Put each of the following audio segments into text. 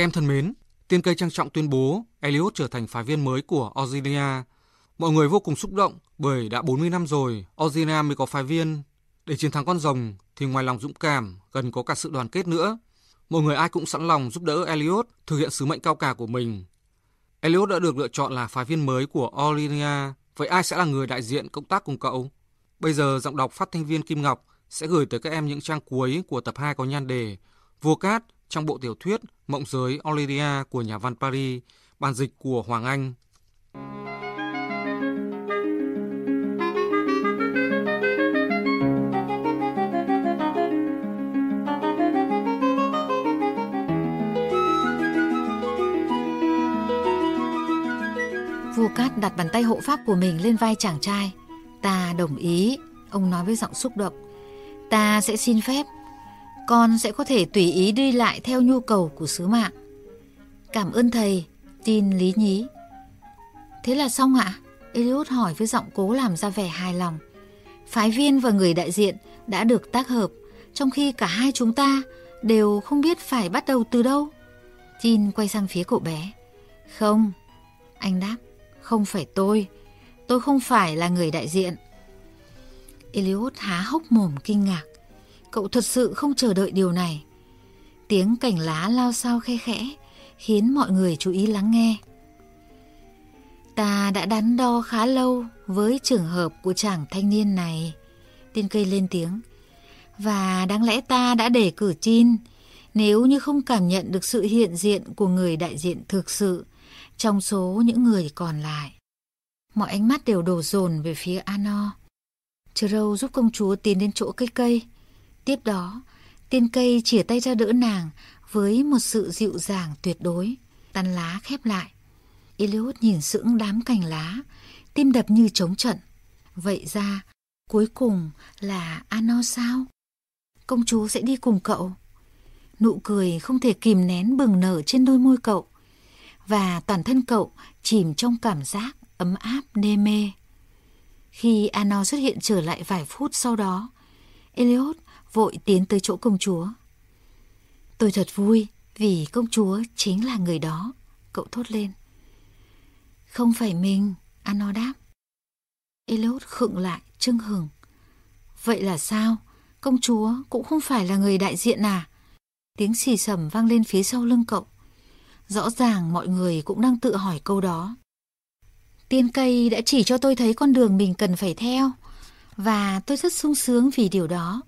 Các em thân mến, tiên cây trang trọng tuyên bố Elliot trở thành phái viên mới của Australia. Mọi người vô cùng xúc động bởi đã 40 năm rồi Australia mới có phái viên. Để chiến thắng con rồng thì ngoài lòng dũng cảm, cần có cả sự đoàn kết nữa. Mọi người ai cũng sẵn lòng giúp đỡ Elliot thực hiện sứ mệnh cao cả của mình. Elliot đã được lựa chọn là phái viên mới của Australia. Vậy ai sẽ là người đại diện công tác cùng cậu? Bây giờ giọng đọc phát thanh viên Kim Ngọc sẽ gửi tới các em những trang cuối của tập 2 có nhan đề Vua Cát trong bộ tiểu thuyết Mộng giới Aurelia của nhà văn Paris, bản dịch của Hoàng Anh. Vua Cát đặt bàn tay hộ pháp của mình lên vai chàng trai. Ta đồng ý, ông nói với giọng xúc động. Ta sẽ xin phép con sẽ có thể tùy ý đi lại theo nhu cầu của sứ mạng. Cảm ơn thầy, tin lý nhí. Thế là xong ạ? Eliud hỏi với giọng cố làm ra vẻ hài lòng. Phái viên và người đại diện đã được tác hợp, trong khi cả hai chúng ta đều không biết phải bắt đầu từ đâu. Tin quay sang phía cậu bé. Không, anh đáp, không phải tôi. Tôi không phải là người đại diện. Eliud há hốc mồm kinh ngạc. Cậu thật sự không chờ đợi điều này. Tiếng cảnh lá lao sao khe khẽ, khiến mọi người chú ý lắng nghe. Ta đã đắn đo khá lâu với trường hợp của chàng thanh niên này. Tiên cây lên tiếng. Và đáng lẽ ta đã để cử tin nếu như không cảm nhận được sự hiện diện của người đại diện thực sự trong số những người còn lại. Mọi ánh mắt đều đổ dồn về phía Ano. Trâu giúp công chúa tiến đến chỗ cây cây. Tiếp đó, tiên cây chìa tay ra đỡ nàng với một sự dịu dàng tuyệt đối. Tàn lá khép lại. Eliud nhìn sững đám cành lá, tim đập như trống trận. Vậy ra, cuối cùng là Ano sao? Công chúa sẽ đi cùng cậu. Nụ cười không thể kìm nén bừng nở trên đôi môi cậu. Và toàn thân cậu chìm trong cảm giác ấm áp đê mê. Khi Ano xuất hiện trở lại vài phút sau đó, Eliot vội tiến tới chỗ công chúa. Tôi thật vui vì công chúa chính là người đó, cậu thốt lên. Không phải mình, Ano đáp. Eliot khựng lại, trưng hừng. Vậy là sao? Công chúa cũng không phải là người đại diện à? Tiếng xì sầm vang lên phía sau lưng cậu. Rõ ràng mọi người cũng đang tự hỏi câu đó. Tiên cây đã chỉ cho tôi thấy con đường mình cần phải theo. Và tôi rất sung sướng vì điều đó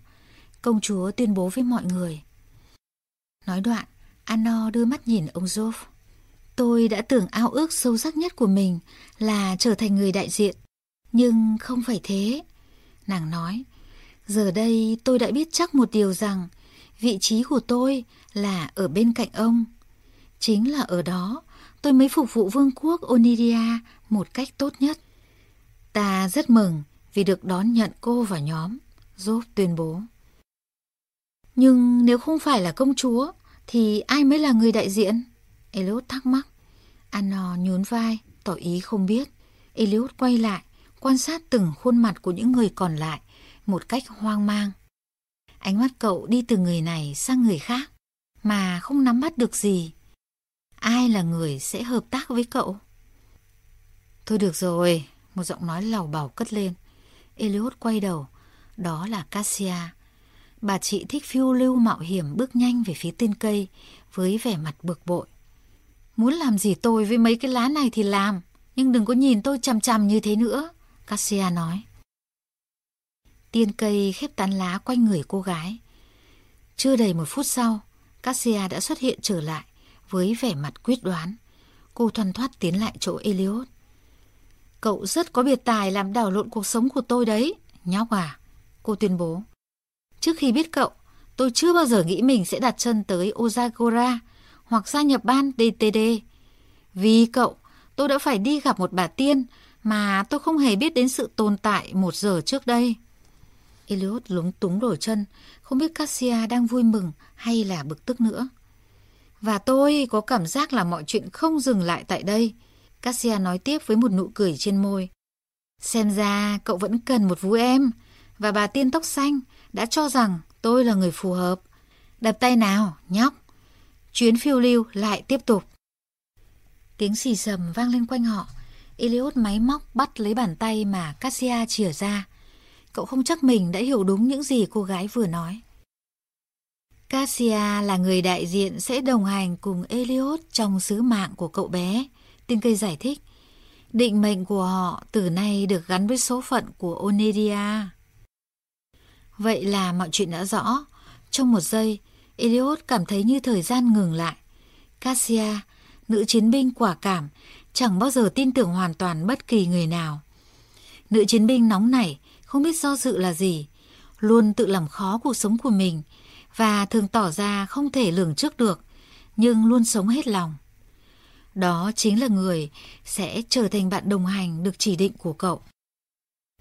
công chúa tuyên bố với mọi người. Nói đoạn, Anno đưa mắt nhìn ông Joff. Tôi đã tưởng ao ước sâu sắc nhất của mình là trở thành người đại diện. Nhưng không phải thế. Nàng nói, giờ đây tôi đã biết chắc một điều rằng vị trí của tôi là ở bên cạnh ông. Chính là ở đó tôi mới phục vụ vương quốc Oniria một cách tốt nhất. Ta rất mừng vì được đón nhận cô vào nhóm, Job tuyên bố. Nhưng nếu không phải là công chúa, thì ai mới là người đại diện? Eliot thắc mắc. Anno nhún vai, tỏ ý không biết. Eliot quay lại, quan sát từng khuôn mặt của những người còn lại một cách hoang mang. Ánh mắt cậu đi từ người này sang người khác, mà không nắm bắt được gì. Ai là người sẽ hợp tác với cậu? Thôi được rồi, một giọng nói lào bảo cất lên. Eliot quay đầu, đó là Cassia. Bà chị thích phiêu lưu mạo hiểm bước nhanh về phía tên cây với vẻ mặt bực bội. Muốn làm gì tôi với mấy cái lá này thì làm, nhưng đừng có nhìn tôi chằm chằm như thế nữa, Cassia nói. Tiên cây khép tán lá quanh người cô gái. Chưa đầy một phút sau, Cassia đã xuất hiện trở lại với vẻ mặt quyết đoán. Cô thoăn thoát tiến lại chỗ Eliot. Cậu rất có biệt tài làm đảo lộn cuộc sống của tôi đấy, nhóc à, cô tuyên bố. Trước khi biết cậu, tôi chưa bao giờ nghĩ mình sẽ đặt chân tới Ozagora hoặc gia nhập ban DTD. Vì cậu, tôi đã phải đi gặp một bà tiên mà tôi không hề biết đến sự tồn tại một giờ trước đây. Eliot lúng túng đổi chân, không biết Cassia đang vui mừng hay là bực tức nữa. Và tôi có cảm giác là mọi chuyện không dừng lại tại đây. Cassia nói tiếp với một nụ cười trên môi. Xem ra cậu vẫn cần một vú em. Và bà tiên tóc xanh đã cho rằng tôi là người phù hợp. Đập tay nào, nhóc. chuyến phiêu lưu lại tiếp tục. Tiếng xì sầm vang lên quanh họ. Eliot máy móc bắt lấy bàn tay mà Cassia chìa ra. Cậu không chắc mình đã hiểu đúng những gì cô gái vừa nói. Cassia là người đại diện sẽ đồng hành cùng Eliot trong sứ mạng của cậu bé. Tiên cây giải thích. Định mệnh của họ từ nay được gắn với số phận của Onedia. Vậy là mọi chuyện đã rõ. Trong một giây, Eliot cảm thấy như thời gian ngừng lại. Cassia, nữ chiến binh quả cảm, chẳng bao giờ tin tưởng hoàn toàn bất kỳ người nào. Nữ chiến binh nóng nảy, không biết do dự là gì, luôn tự làm khó cuộc sống của mình và thường tỏ ra không thể lường trước được, nhưng luôn sống hết lòng. Đó chính là người sẽ trở thành bạn đồng hành được chỉ định của cậu.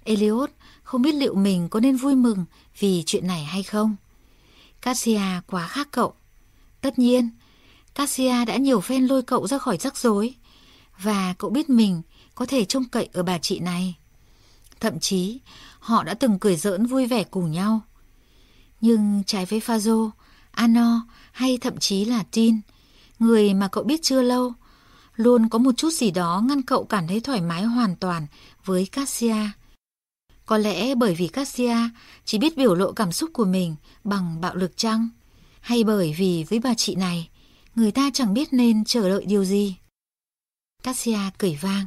Elliot không biết liệu mình có nên vui mừng vì chuyện này hay không. Cassia quá khác cậu. Tất nhiên, Cassia đã nhiều phen lôi cậu ra khỏi rắc rối và cậu biết mình có thể trông cậy ở bà chị này. Thậm chí, họ đã từng cười giỡn vui vẻ cùng nhau. Nhưng trái với Fazo, Ano hay thậm chí là Tin, người mà cậu biết chưa lâu, luôn có một chút gì đó ngăn cậu cảm thấy thoải mái hoàn toàn với Cassia. Có lẽ bởi vì Cassia chỉ biết biểu lộ cảm xúc của mình bằng bạo lực chăng? Hay bởi vì với bà chị này, người ta chẳng biết nên chờ đợi điều gì? Cassia cười vang.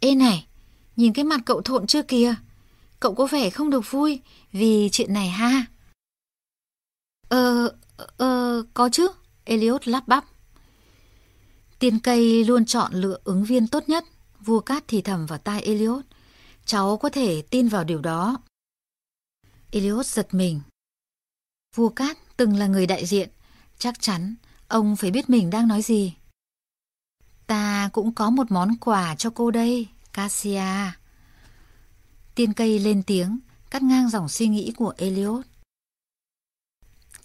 Ê này, nhìn cái mặt cậu thộn chưa kìa? Cậu có vẻ không được vui vì chuyện này ha? Ờ, ờ, có chứ, Elliot lắp bắp. Tiên cây luôn chọn lựa ứng viên tốt nhất, vua cát thì thầm vào tai Elliot. Cháu có thể tin vào điều đó. Elliot giật mình. Vua cát từng là người đại diện, chắc chắn ông phải biết mình đang nói gì. Ta cũng có một món quà cho cô đây, Cassia. Tiên cây lên tiếng, cắt ngang dòng suy nghĩ của Elliot.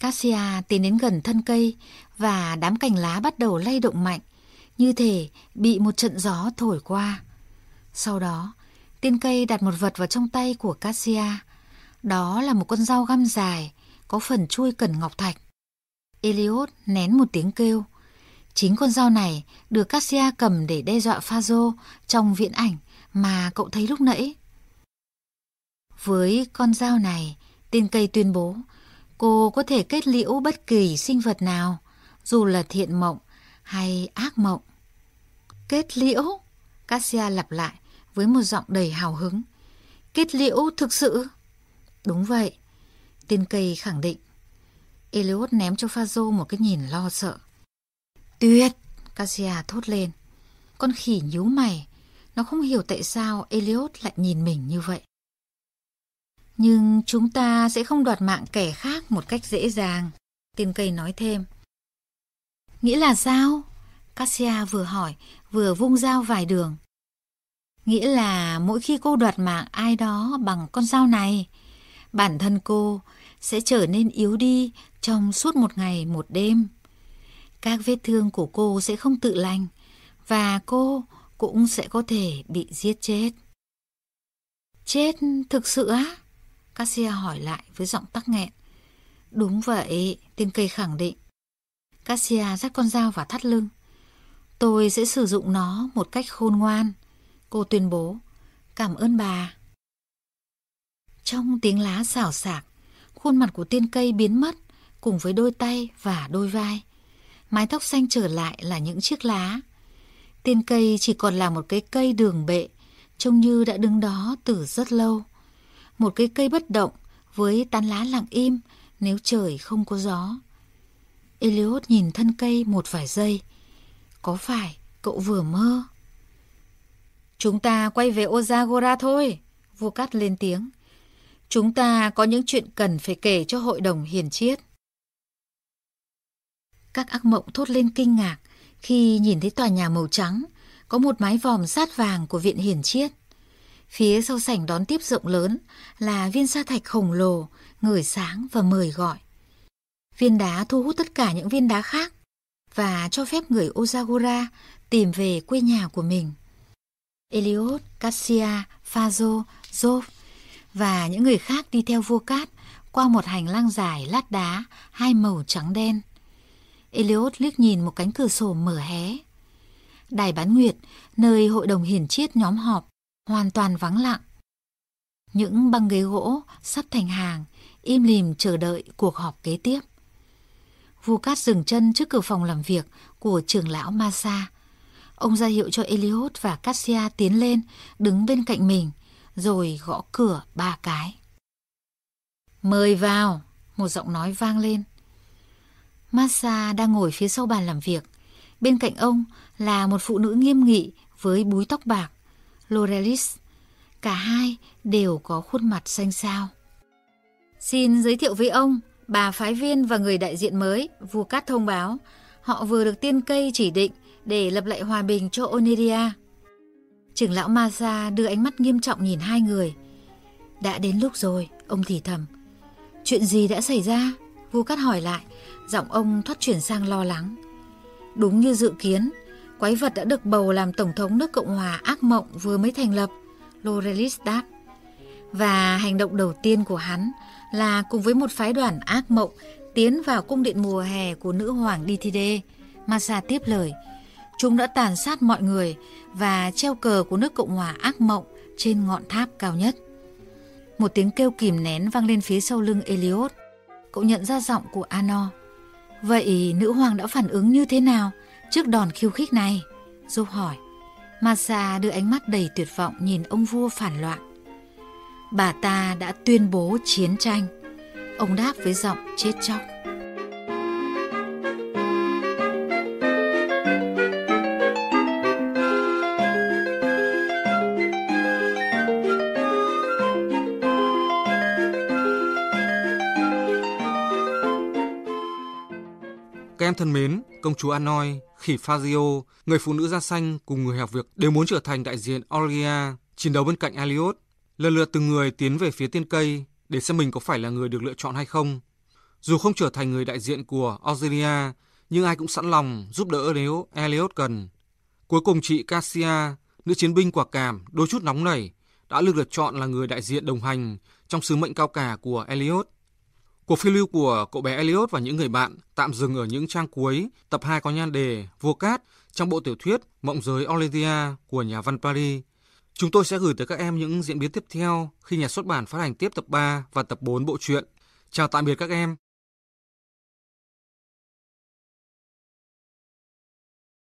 Cassia tiến đến gần thân cây và đám cành lá bắt đầu lay động mạnh, như thể bị một trận gió thổi qua. Sau đó, tiên cây đặt một vật vào trong tay của Cassia. Đó là một con dao găm dài, có phần chui cần ngọc thạch. Eliot nén một tiếng kêu. Chính con dao này được Cassia cầm để đe dọa Phazo trong viễn ảnh mà cậu thấy lúc nãy. Với con dao này, tiên cây tuyên bố cô có thể kết liễu bất kỳ sinh vật nào, dù là thiện mộng hay ác mộng. Kết liễu? Cassia lặp lại với một giọng đầy hào hứng. Kết liễu thực sự? Đúng vậy, tiên cây khẳng định. Eliot ném cho Phazo một cái nhìn lo sợ. Tuyệt! Cassia thốt lên. Con khỉ nhíu mày. Nó không hiểu tại sao Eliot lại nhìn mình như vậy. Nhưng chúng ta sẽ không đoạt mạng kẻ khác một cách dễ dàng. Tiên cây nói thêm. Nghĩa là sao? Cassia vừa hỏi, vừa vung dao vài đường. Nghĩa là mỗi khi cô đoạt mạng ai đó bằng con dao này, bản thân cô sẽ trở nên yếu đi trong suốt một ngày một đêm. Các vết thương của cô sẽ không tự lành và cô cũng sẽ có thể bị giết chết. Chết thực sự á? Cassia hỏi lại với giọng tắc nghẹn. Đúng vậy, tiên cây khẳng định. Cassia dắt con dao vào thắt lưng. Tôi sẽ sử dụng nó một cách khôn ngoan. Cô tuyên bố. Cảm ơn bà. Trong tiếng lá xào xạc, khuôn mặt của tiên cây biến mất cùng với đôi tay và đôi vai. Mái tóc xanh trở lại là những chiếc lá. Tiên cây chỉ còn là một cái cây đường bệ, trông như đã đứng đó từ rất lâu. Một cái cây bất động với tán lá lặng im nếu trời không có gió. Eliot nhìn thân cây một vài giây. Có phải cậu vừa mơ? Chúng ta quay về Ozagora thôi, vua cát lên tiếng. Chúng ta có những chuyện cần phải kể cho hội đồng hiền chiết. Các ác mộng thốt lên kinh ngạc khi nhìn thấy tòa nhà màu trắng có một mái vòm sát vàng của viện hiền chiết. Phía sau sảnh đón tiếp rộng lớn là viên sa thạch khổng lồ, ngời sáng và mời gọi. Viên đá thu hút tất cả những viên đá khác và cho phép người Ozagora tìm về quê nhà của mình. Eliot, Cassia, Phazo, Jove và những người khác đi theo vua cát qua một hành lang dài lát đá hai màu trắng đen. Eliot liếc nhìn một cánh cửa sổ mở hé. Đài bán nguyệt, nơi hội đồng hiển chiết nhóm họp, hoàn toàn vắng lặng. Những băng ghế gỗ sắp thành hàng, im lìm chờ đợi cuộc họp kế tiếp. Vua Cát dừng chân trước cửa phòng làm việc của trưởng lão Masa. Ông ra hiệu cho Eliot và Cassia tiến lên, đứng bên cạnh mình, rồi gõ cửa ba cái. Mời vào, một giọng nói vang lên. Massa đang ngồi phía sau bàn làm việc. Bên cạnh ông là một phụ nữ nghiêm nghị với búi tóc bạc, Lorelis. Cả hai đều có khuôn mặt xanh xao. Xin giới thiệu với ông, bà phái viên và người đại diện mới, vua cát thông báo. Họ vừa được tiên cây chỉ định để lập lại hòa bình cho Oneria. Trưởng lão Masa đưa ánh mắt nghiêm trọng nhìn hai người. Đã đến lúc rồi, ông thì thầm. Chuyện gì đã xảy ra? Vua Cát hỏi lại, giọng ông thoát chuyển sang lo lắng. Đúng như dự kiến, quái vật đã được bầu làm Tổng thống nước Cộng hòa ác mộng vừa mới thành lập, Lorelis đáp. Và hành động đầu tiên của hắn là cùng với một phái đoàn ác mộng tiến vào cung điện mùa hè của nữ hoàng Dithide. Masa tiếp lời, chúng đã tàn sát mọi người và treo cờ của nước Cộng hòa ác mộng trên ngọn tháp cao nhất. Một tiếng kêu kìm nén vang lên phía sau lưng Eliot. Cậu nhận ra giọng của Ano. Vậy nữ hoàng đã phản ứng như thế nào trước đòn khiêu khích này? Giúp hỏi. Masa đưa ánh mắt đầy tuyệt vọng nhìn ông vua phản loạn. Bà ta đã tuyên bố chiến tranh. Ông đáp với giọng chết chóc. Các em thân mến, công chúa Anoi, khỉ Fazio, người phụ nữ da xanh cùng người học việc đều muốn trở thành đại diện Aurelia, chiến đấu bên cạnh Elliot. Lần lượt từng người tiến về phía tiên cây để xem mình có phải là người được lựa chọn hay không. Dù không trở thành người đại diện của Aurelia, nhưng ai cũng sẵn lòng giúp đỡ nếu Elliot cần. Cuối cùng chị Cassia, nữ chiến binh quả cảm, đôi chút nóng nảy, đã được lựa chọn là người đại diện đồng hành trong sứ mệnh cao cả của Elliot. Cuộc phiêu lưu của cậu bé Elliot và những người bạn tạm dừng ở những trang cuối tập 2 có nhan đề Vua Cát trong bộ tiểu thuyết Mộng giới Olivia của nhà văn Paris. Chúng tôi sẽ gửi tới các em những diễn biến tiếp theo khi nhà xuất bản phát hành tiếp tập 3 và tập 4 bộ truyện. Chào tạm biệt các em.